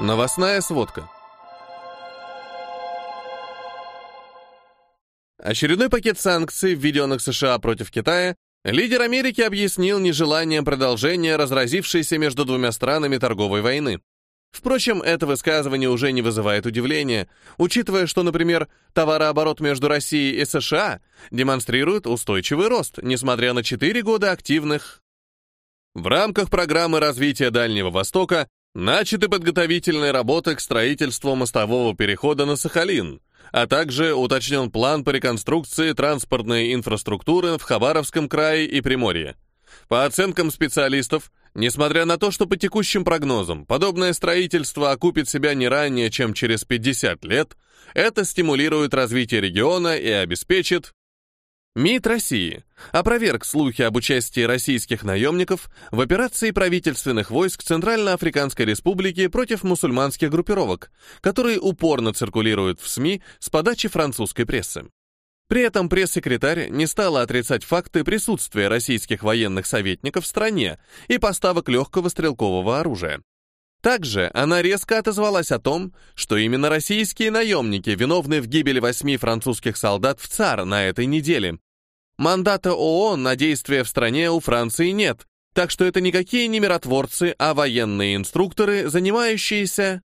Новостная сводка. Очередной пакет санкций, введенных США против Китая, лидер Америки объяснил нежеланием продолжения разразившейся между двумя странами торговой войны. Впрочем, это высказывание уже не вызывает удивления, учитывая, что, например, товарооборот между Россией и США демонстрирует устойчивый рост, несмотря на 4 года активных. В рамках программы развития Дальнего Востока начаты подготовительные работы к строительству мостового перехода на Сахалин, а также уточнен план по реконструкции транспортной инфраструктуры в Хабаровском крае и Приморье. По оценкам специалистов, Несмотря на то, что по текущим прогнозам подобное строительство окупит себя не ранее, чем через 50 лет, это стимулирует развитие региона и обеспечит МИД России опроверг слухи об участии российских наемников в операции правительственных войск Центральноафриканской Республики против мусульманских группировок, которые упорно циркулируют в СМИ с подачи французской прессы. При этом пресс-секретарь не стала отрицать факты присутствия российских военных советников в стране и поставок легкого стрелкового оружия. Также она резко отозвалась о том, что именно российские наемники виновны в гибели восьми французских солдат в ЦАР на этой неделе. Мандата ООН на действия в стране у Франции нет, так что это никакие не миротворцы, а военные инструкторы, занимающиеся...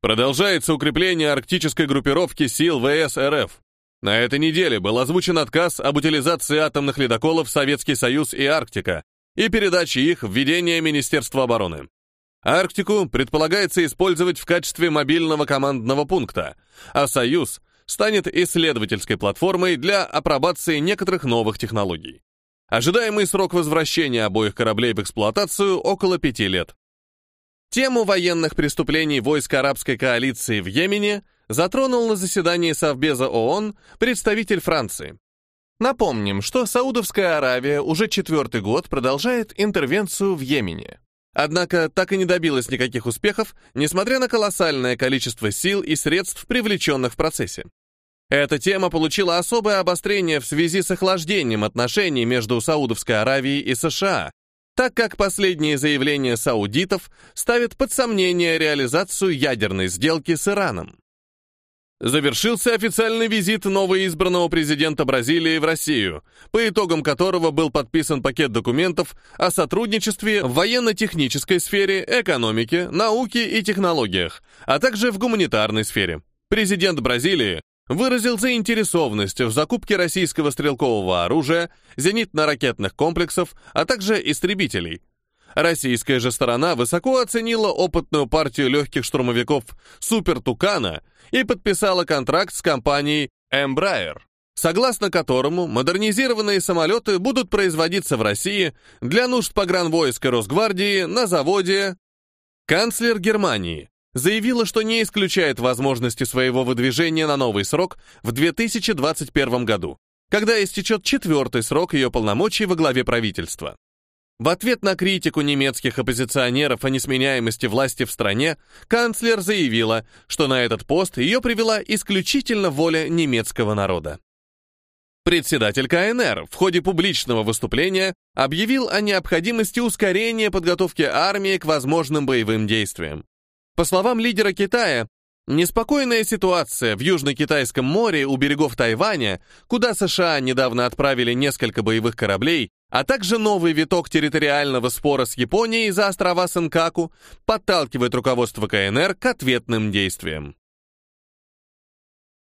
Продолжается укрепление арктической группировки сил ВС РФ. На этой неделе был озвучен отказ об утилизации атомных ледоколов Советский Союз и Арктика и передаче их в ведение Министерства обороны. Арктику предполагается использовать в качестве мобильного командного пункта, а Союз станет исследовательской платформой для апробации некоторых новых технологий. Ожидаемый срок возвращения обоих кораблей в эксплуатацию около пяти лет. Тему военных преступлений войск арабской коалиции в Йемене затронул на заседании Совбеза ООН представитель Франции. Напомним, что Саудовская Аравия уже четвертый год продолжает интервенцию в Йемене. Однако так и не добилась никаких успехов, несмотря на колоссальное количество сил и средств, привлеченных в процессе. Эта тема получила особое обострение в связи с охлаждением отношений между Саудовской Аравией и США, так как последние заявления саудитов ставят под сомнение реализацию ядерной сделки с Ираном. Завершился официальный визит новоизбранного президента Бразилии в Россию, по итогам которого был подписан пакет документов о сотрудничестве в военно-технической сфере, экономике, науке и технологиях, а также в гуманитарной сфере. Президент Бразилии выразил заинтересованность в закупке российского стрелкового оружия, зенитно-ракетных комплексов, а также истребителей. Российская же сторона высоко оценила опытную партию легких штурмовиков «Супер Тукана» и подписала контракт с компанией Embraer, согласно которому модернизированные самолеты будут производиться в России для нужд погранвойска Росгвардии на заводе Канцлер Германии заявила, что не исключает возможности своего выдвижения на новый срок в 2021 году, когда истечет четвертый срок ее полномочий во главе правительства. В ответ на критику немецких оппозиционеров о несменяемости власти в стране, канцлер заявила, что на этот пост ее привела исключительно воля немецкого народа. Председатель КНР в ходе публичного выступления объявил о необходимости ускорения подготовки армии к возможным боевым действиям. По словам лидера Китая, неспокойная ситуация в Южно-Китайском море у берегов Тайваня, куда США недавно отправили несколько боевых кораблей, а также новый виток территориального спора с Японией за острова Сенкаку подталкивает руководство КНР к ответным действиям.